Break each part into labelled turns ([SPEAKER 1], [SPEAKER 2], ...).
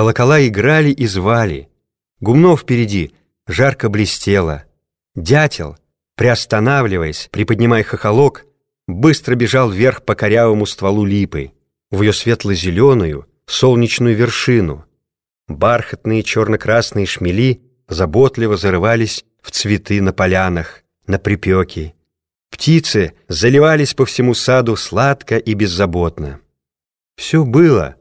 [SPEAKER 1] Колокола играли и звали. Гумно впереди жарко блестело. Дятел, приостанавливаясь, приподнимая хохолок, быстро бежал вверх по корявому стволу липы, в ее светло-зеленую, солнечную вершину. Бархатные черно-красные шмели заботливо зарывались в цветы на полянах, на припеки. Птицы заливались по всему саду сладко и беззаботно. Все было,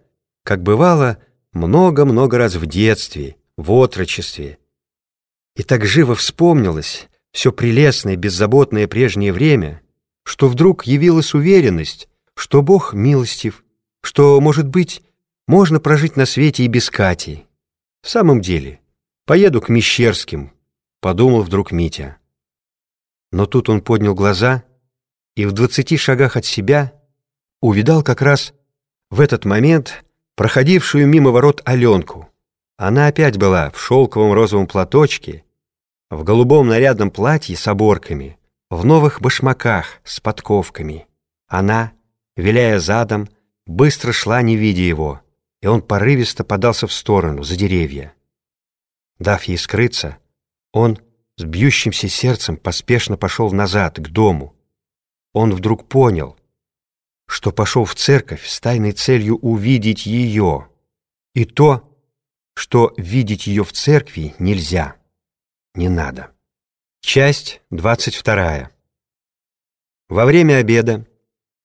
[SPEAKER 1] как бывало, много-много раз в детстве, в отрочестве. И так живо вспомнилось все прелестное, беззаботное прежнее время, что вдруг явилась уверенность, что Бог милостив, что, может быть, можно прожить на свете и без Кати. В самом деле, поеду к Мещерским, подумал вдруг Митя. Но тут он поднял глаза и в двадцати шагах от себя увидал как раз в этот момент проходившую мимо ворот Аленку. Она опять была в шелковом розовом платочке, в голубом нарядном платье с оборками, в новых башмаках с подковками. Она, виляя задом, быстро шла, не видя его, и он порывисто подался в сторону, за деревья. Дав ей скрыться, он с бьющимся сердцем поспешно пошел назад, к дому. Он вдруг понял, что пошел в церковь с тайной целью увидеть ее, и то, что видеть ее в церкви нельзя, не надо. Часть двадцать вторая. Во время обеда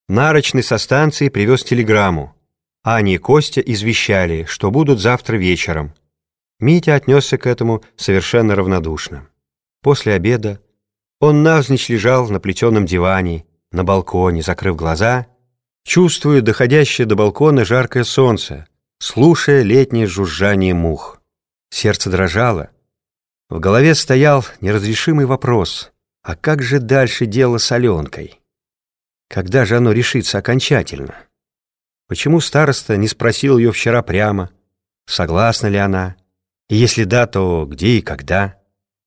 [SPEAKER 1] Нарочный со станции привез телеграмму. Аня и Костя извещали, что будут завтра вечером. Митя отнесся к этому совершенно равнодушно. После обеда он навзничь лежал на плетеном диване, на балконе, закрыв глаза, чувствуя доходящее до балкона жаркое солнце, слушая летнее жужжание мух. Сердце дрожало. В голове стоял неразрешимый вопрос, а как же дальше дело с Аленкой? Когда же оно решится окончательно? Почему староста не спросил ее вчера прямо, согласна ли она? И если да, то где и когда?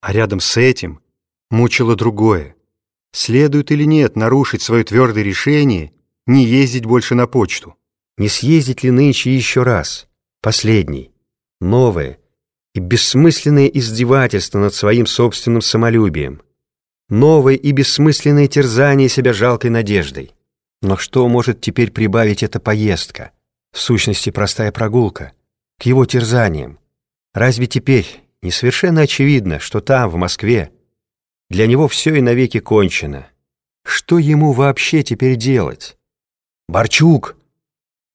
[SPEAKER 1] А рядом с этим мучило другое. Следует или нет нарушить свое твердое решение не ездить больше на почту? Не съездить ли нынче еще раз? Последний, новое и бессмысленное издевательство над своим собственным самолюбием? Новое и бессмысленное терзание себя жалкой надеждой. Но что может теперь прибавить эта поездка? В сущности, простая прогулка. К его терзаниям. Разве теперь не совершенно очевидно, что там, в Москве, для него все и навеки кончено? Что ему вообще теперь делать? «Барчук!»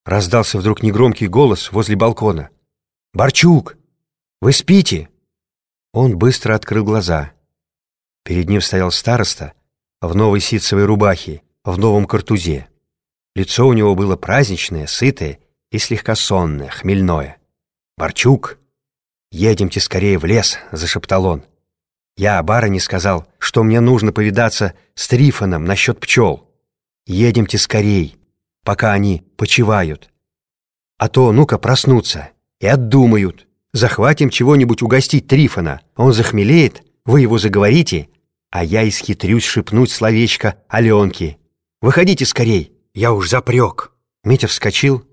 [SPEAKER 1] Раздался вдруг негромкий голос возле балкона. «Барчук! Вы спите?» Он быстро открыл глаза. Перед ним стоял староста в новой ситцевой рубахе, в новом картузе. Лицо у него было праздничное, сытое и слегка сонное, хмельное. «Барчук, едемте скорее в лес», — зашептал он. «Я барыне сказал, что мне нужно повидаться с Трифоном насчет пчел. Едемте скорей, пока они почивают. А то, ну-ка, проснутся и отдумают. Захватим чего-нибудь угостить Трифона, он захмелеет, вы его заговорите, а я исхитрюсь шепнуть словечко Аленке. «Выходите скорей, я уж запрек». Митя вскочил,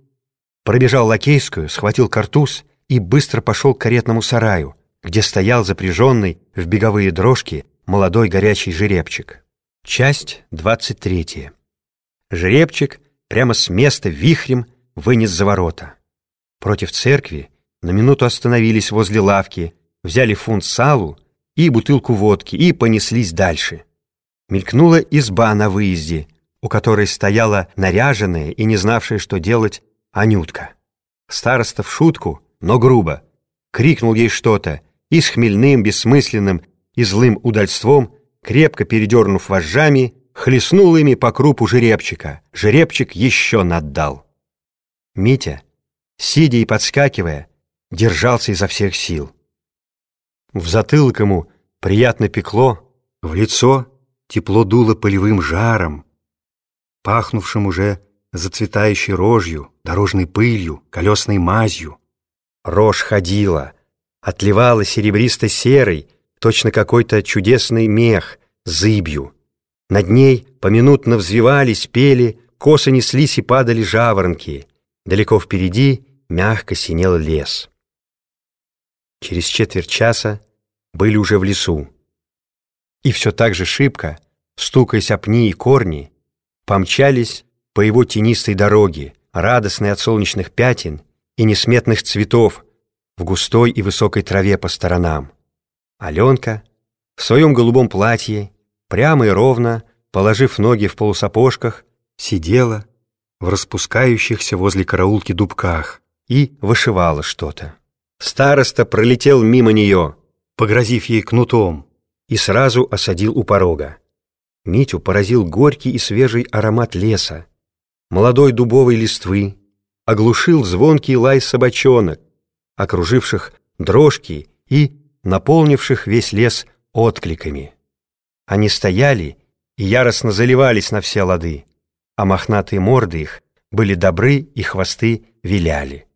[SPEAKER 1] пробежал лакейскую, схватил картуз и быстро пошел к каретному сараю, где стоял запряженный в беговые дрожки молодой горячий жеребчик. Часть двадцать третья. Жеребчик прямо с места вихрем вынес за ворота. Против церкви на минуту остановились возле лавки, взяли фунт салу и бутылку водки и понеслись дальше. Мелькнула изба на выезде, у которой стояла наряженная и не знавшая, что делать, Анютка. Староста в шутку, но грубо, крикнул ей что-то и с хмельным, бессмысленным и злым удальством, крепко передернув вожжами, хлестнул ими по крупу жеребчика. Жеребчик еще наддал. Митя, сидя и подскакивая, держался изо всех сил. В затылок ему приятно пекло, в лицо тепло дуло полевым жаром, пахнувшим уже зацветающей рожью, дорожной пылью, колесной мазью. Рожь ходила, отливала серебристо-серой, точно какой-то чудесный мех, зыбью. Над ней поминутно взвивались, пели, косы неслись и падали жаворонки. Далеко впереди мягко синел лес. Через четверть часа были уже в лесу. И все так же шибко, стукаясь о пни и корни, помчались по его тенистой дороге, радостной от солнечных пятен и несметных цветов в густой и высокой траве по сторонам. Аленка в своем голубом платье, прямо и ровно, положив ноги в полусапожках, сидела в распускающихся возле караулки дубках и вышивала что-то. Староста пролетел мимо нее, погрозив ей кнутом, и сразу осадил у порога. Митю поразил горький и свежий аромат леса, молодой дубовой листвы, оглушил звонкий лай собачонок, окруживших дрожки и наполнивших весь лес откликами. Они стояли и яростно заливались на все лады, а мохнатые морды их были добры и хвосты виляли.